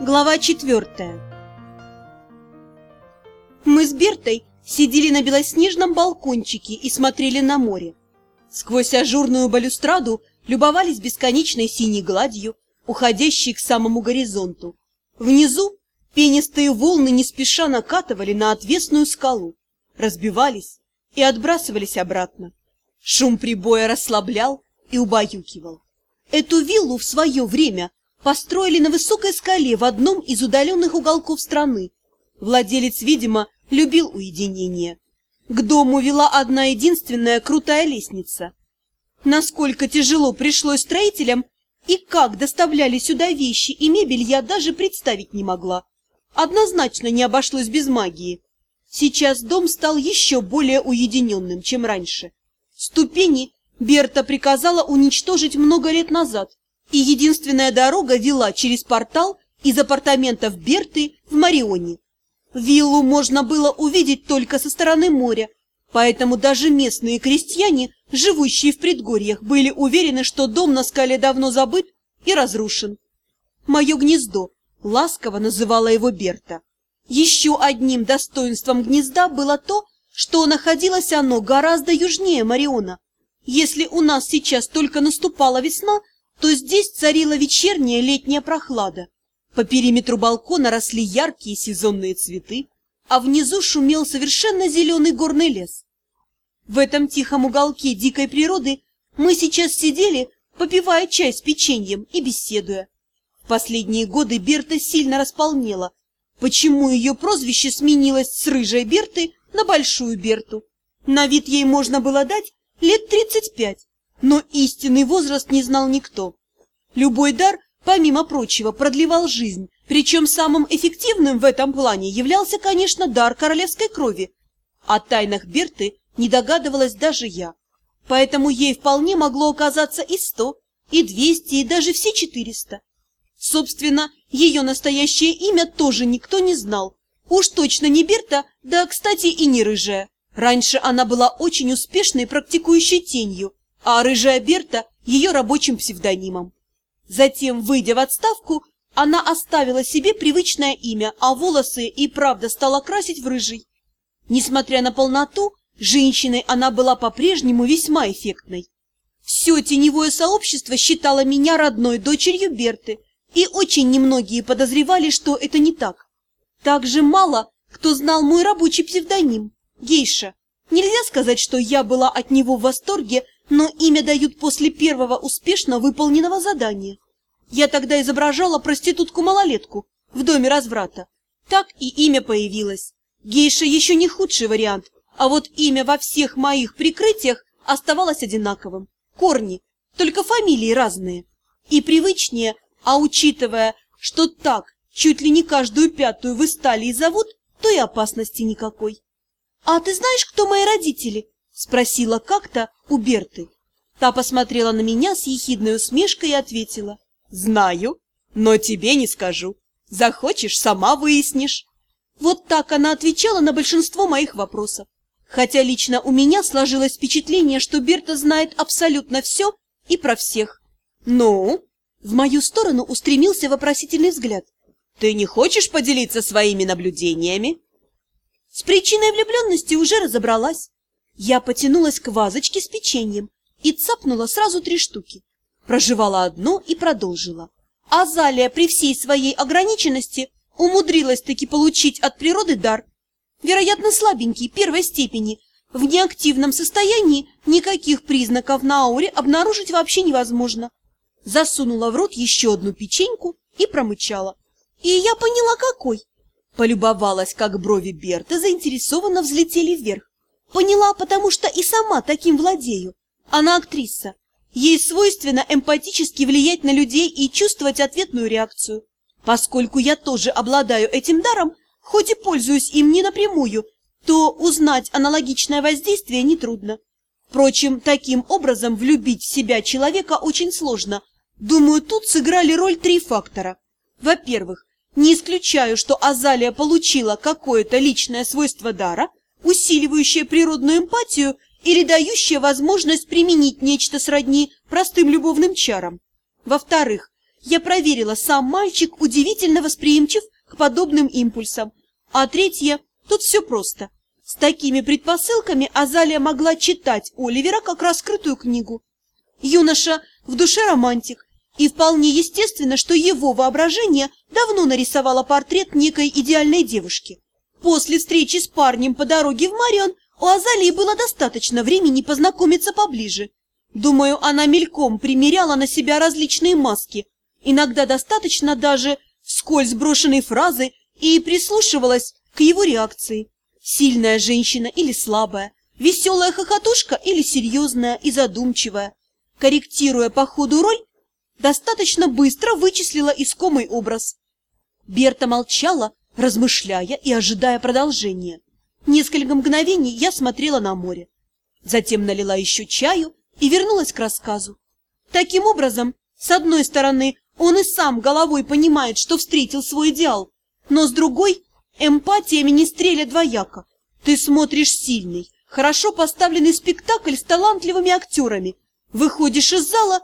Глава четвертая Мы с Бертой сидели на белоснежном балкончике и смотрели на море. Сквозь ажурную балюстраду любовались бесконечной синей гладью, уходящей к самому горизонту. Внизу пенистые волны не спеша накатывали на отвесную скалу, разбивались и отбрасывались обратно. Шум прибоя расслаблял и убаюкивал. Эту виллу в свое время построили на высокой скале в одном из удаленных уголков страны. Владелец, видимо, любил уединение. К дому вела одна единственная крутая лестница. Насколько тяжело пришлось строителям и как доставляли сюда вещи и мебель, я даже представить не могла. Однозначно не обошлось без магии. Сейчас дом стал еще более уединенным, чем раньше. Ступени Берта приказала уничтожить много лет назад, и единственная дорога вела через портал из апартаментов Берты в Марионе. Виллу можно было увидеть только со стороны моря, поэтому даже местные крестьяне, живущие в предгорьях, были уверены, что дом на скале давно забыт и разрушен. Мое гнездо, ласково называла его Берта. Еще одним достоинством гнезда было то, что находилось оно гораздо южнее Мариона. Если у нас сейчас только наступала весна, то здесь царила вечерняя летняя прохлада. По периметру балкона росли яркие сезонные цветы, а внизу шумел совершенно зеленый горный лес. В этом тихом уголке дикой природы мы сейчас сидели, попивая чай с печеньем и беседуя. В последние годы Берта сильно располнела. Почему ее прозвище сменилось с рыжей Берты на большую Берту? На вид ей можно было дать лет тридцать пять, но истинный возраст не знал никто. Любой дар, помимо прочего, продлевал жизнь, причем самым эффективным в этом плане являлся, конечно, дар королевской крови. О тайнах Берты не догадывалась даже я, поэтому ей вполне могло оказаться и сто, и двести, и даже все четыреста. Собственно, ее настоящее имя тоже никто не знал. Уж точно не Берта, да, кстати, и не Рыжая. Раньше она была очень успешной практикующей тенью, а рыжая Берта – ее рабочим псевдонимом. Затем, выйдя в отставку, она оставила себе привычное имя, а волосы и правда стала красить в рыжий. Несмотря на полноту, женщиной она была по-прежнему весьма эффектной. Все теневое сообщество считало меня родной дочерью Берты, и очень немногие подозревали, что это не так. Также мало кто знал мой рабочий псевдоним – Гейша. Нельзя сказать, что я была от него в восторге, но имя дают после первого успешно выполненного задания. Я тогда изображала проститутку-малолетку в доме разврата. Так и имя появилось. Гейша еще не худший вариант, а вот имя во всех моих прикрытиях оставалось одинаковым. Корни, только фамилии разные. И привычнее, а учитывая, что так чуть ли не каждую пятую в Исталии зовут, то и опасности никакой. — А ты знаешь, кто мои родители? — спросила как-то у Берты. Та посмотрела на меня с ехидной усмешкой и ответила. — Знаю, но тебе не скажу. Захочешь, сама выяснишь. Вот так она отвечала на большинство моих вопросов. Хотя лично у меня сложилось впечатление, что Берта знает абсолютно все и про всех. Ну, в мою сторону устремился вопросительный взгляд. Ты не хочешь поделиться своими наблюдениями? С причиной влюбленности уже разобралась. Я потянулась к вазочке с печеньем и цапнула сразу три штуки. Проживала одно и продолжила. Азалия при всей своей ограниченности умудрилась таки получить от природы дар. Вероятно, слабенький, первой степени. В неактивном состоянии никаких признаков на ауре обнаружить вообще невозможно. Засунула в рот еще одну печеньку и промычала. И я поняла, какой. Полюбовалась, как брови Берты заинтересованно взлетели вверх. Поняла, потому что и сама таким владею. Она актриса. Ей свойственно эмпатически влиять на людей и чувствовать ответную реакцию. Поскольку я тоже обладаю этим даром, хоть и пользуюсь им не напрямую, то узнать аналогичное воздействие нетрудно. Впрочем, таким образом влюбить в себя человека очень сложно. Думаю, тут сыграли роль три фактора. Во-первых, не исключаю, что Азалия получила какое-то личное свойство дара, усиливающее природную эмпатию или дающее возможность применить нечто сродни простым любовным чарам. Во-вторых, Я проверила, сам мальчик удивительно восприимчив к подобным импульсам. А третье, тут все просто. С такими предпосылками Азалия могла читать Оливера как раскрытую книгу. Юноша в душе романтик, и вполне естественно, что его воображение давно нарисовало портрет некой идеальной девушки. После встречи с парнем по дороге в Марион у Азалии было достаточно времени познакомиться поближе. Думаю, она мельком примеряла на себя различные маски, иногда достаточно даже вскользь брошенной фразы и прислушивалась к его реакции. Сильная женщина или слабая, веселая хохотушка или серьезная и задумчивая. Корректируя по ходу роль, достаточно быстро вычислила искомый образ. Берта молчала, размышляя и ожидая продолжения. Несколько мгновений я смотрела на море. Затем налила еще чаю и вернулась к рассказу. Таким образом, с одной стороны, он и сам головой понимает, что встретил свой идеал, но с другой, эмпатия министреля двояка. Ты смотришь сильный, хорошо поставленный спектакль с талантливыми актерами, выходишь из зала,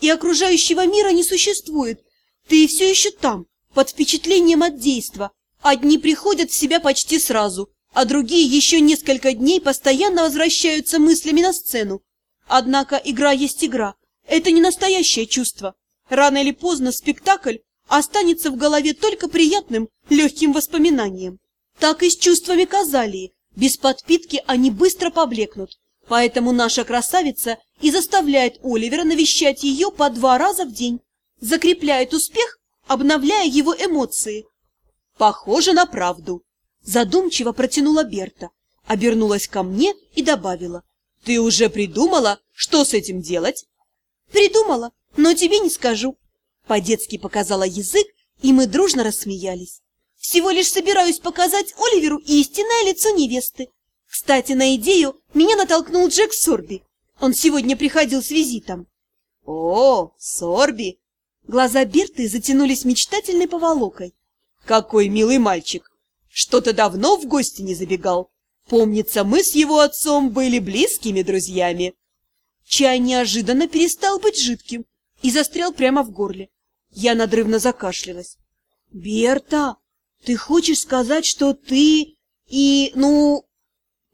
и окружающего мира не существует. Ты все еще там, под впечатлением от действа. Одни приходят в себя почти сразу, а другие еще несколько дней постоянно возвращаются мыслями на сцену. Однако игра есть игра. Это не настоящее чувство. Рано или поздно спектакль останется в голове только приятным, легким воспоминанием. Так и с чувствами Казалии. Без подпитки они быстро поблекнут. Поэтому наша красавица и заставляет Оливера навещать ее по два раза в день. Закрепляет успех, обновляя его эмоции. Похоже на правду. Задумчиво протянула Берта, обернулась ко мне и добавила. «Ты уже придумала, что с этим делать?» «Придумала, но тебе не скажу». По-детски показала язык, и мы дружно рассмеялись. «Всего лишь собираюсь показать Оливеру истинное лицо невесты. Кстати, на идею меня натолкнул Джек Сорби. Он сегодня приходил с визитом». «О, Сорби!» Глаза Берты затянулись мечтательной поволокой. «Какой милый мальчик! Что-то давно в гости не забегал. Помнится, мы с его отцом были близкими друзьями. Чай неожиданно перестал быть жидким и застрял прямо в горле. Я надрывно закашлялась. «Берта, ты хочешь сказать, что ты и, ну...»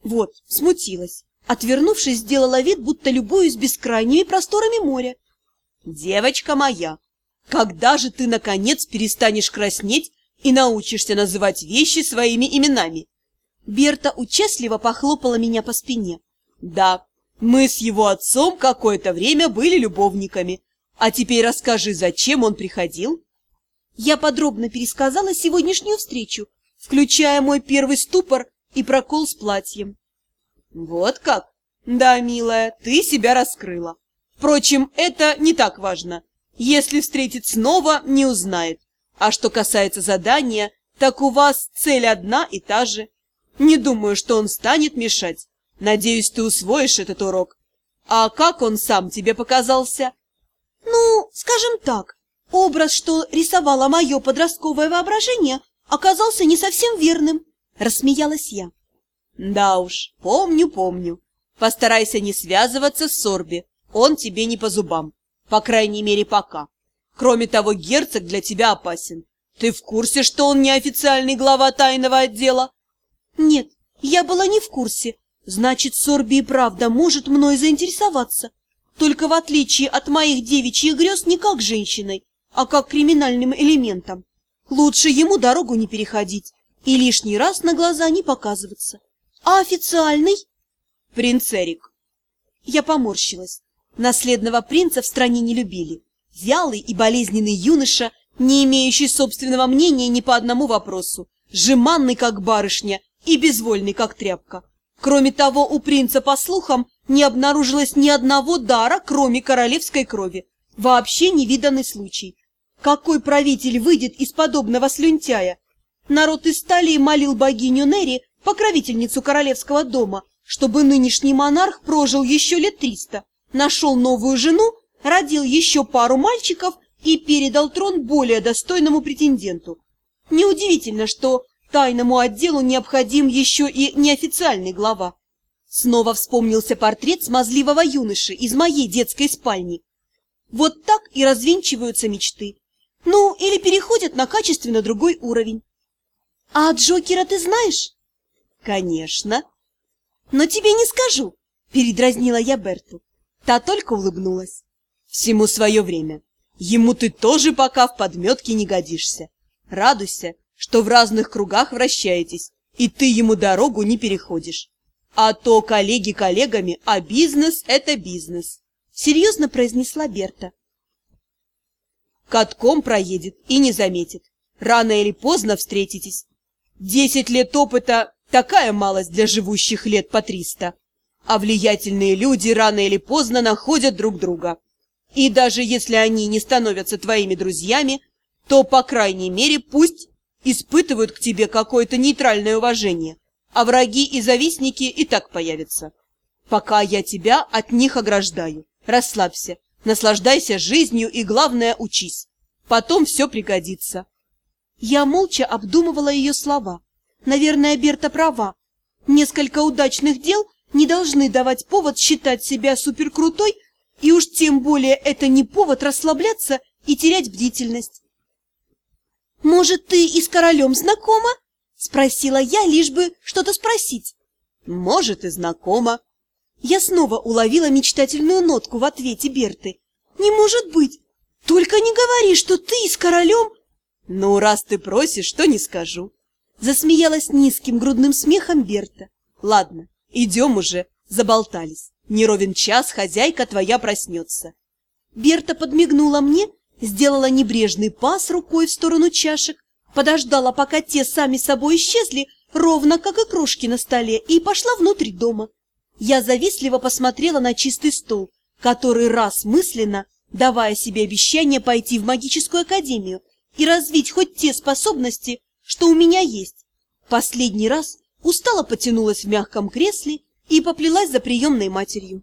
Вот, смутилась. Отвернувшись, сделала вид, будто любуюсь бескрайними просторами моря. «Девочка моя, когда же ты, наконец, перестанешь краснеть и научишься называть вещи своими именами. Берта участливо похлопала меня по спине. Да, мы с его отцом какое-то время были любовниками. А теперь расскажи, зачем он приходил? Я подробно пересказала сегодняшнюю встречу, включая мой первый ступор и прокол с платьем. Вот как? Да, милая, ты себя раскрыла. Впрочем, это не так важно. Если встретит снова, не узнает. А что касается задания, так у вас цель одна и та же. Не думаю, что он станет мешать. Надеюсь, ты усвоишь этот урок. А как он сам тебе показался? Ну, скажем так, образ, что рисовало мое подростковое воображение, оказался не совсем верным, рассмеялась я. Да уж, помню, помню. Постарайся не связываться с Сорби, он тебе не по зубам, по крайней мере, пока. Кроме того, герцог для тебя опасен. Ты в курсе, что он неофициальный глава тайного отдела? Нет, я была не в курсе. Значит, Сорби и правда может мной заинтересоваться. Только в отличие от моих девичьих грез не как женщиной, а как криминальным элементом. Лучше ему дорогу не переходить и лишний раз на глаза не показываться. А официальный? Принц Эрик. Я поморщилась. Наследного принца в стране не любили. Вялый и болезненный юноша, не имеющий собственного мнения ни по одному вопросу, жеманный, как барышня, и безвольный, как тряпка. Кроме того, у принца, по слухам, не обнаружилось ни одного дара, кроме королевской крови. Вообще невиданный случай. Какой правитель выйдет из подобного слюнтяя? Народ из Сталии молил богиню Нери, покровительницу королевского дома, чтобы нынешний монарх прожил еще лет триста, нашел новую жену родил еще пару мальчиков и передал трон более достойному претенденту. Неудивительно, что тайному отделу необходим еще и неофициальный глава. Снова вспомнился портрет смазливого юноши из моей детской спальни. Вот так и развенчиваются мечты. Ну, или переходят на качественно другой уровень. А Джокера ты знаешь? Конечно. Но тебе не скажу, передразнила я Берту. Та только улыбнулась. Всему свое время. Ему ты тоже пока в подметке не годишься. Радуйся, что в разных кругах вращаетесь, и ты ему дорогу не переходишь. А то коллеги коллегами, а бизнес — это бизнес. Серьезно произнесла Берта. Катком проедет и не заметит. Рано или поздно встретитесь. Десять лет опыта — такая малость для живущих лет по триста. А влиятельные люди рано или поздно находят друг друга. И даже если они не становятся твоими друзьями, то, по крайней мере, пусть испытывают к тебе какое-то нейтральное уважение, а враги и завистники и так появятся. Пока я тебя от них ограждаю. Расслабься, наслаждайся жизнью и, главное, учись. Потом все пригодится. Я молча обдумывала ее слова. Наверное, Берта права. Несколько удачных дел не должны давать повод считать себя суперкрутой, и уж тем более это не повод расслабляться и терять бдительность. «Может, ты и с королем знакома?» — спросила я, лишь бы что-то спросить. «Может, и знакома». Я снова уловила мечтательную нотку в ответе Берты. «Не может быть! Только не говори, что ты с королем...» «Ну, раз ты просишь, то не скажу». Засмеялась низким грудным смехом Берта. «Ладно, идем уже, заболтались. Не ровен час хозяйка твоя проснется». Берта подмигнула мне сделала небрежный пас рукой в сторону чашек, подождала, пока те сами собой исчезли, ровно как и кружки на столе, и пошла внутрь дома. Я завистливо посмотрела на чистый стол, который раз мысленно, давая себе обещание пойти в магическую академию и развить хоть те способности, что у меня есть. Последний раз устало потянулась в мягком кресле и поплелась за приемной матерью.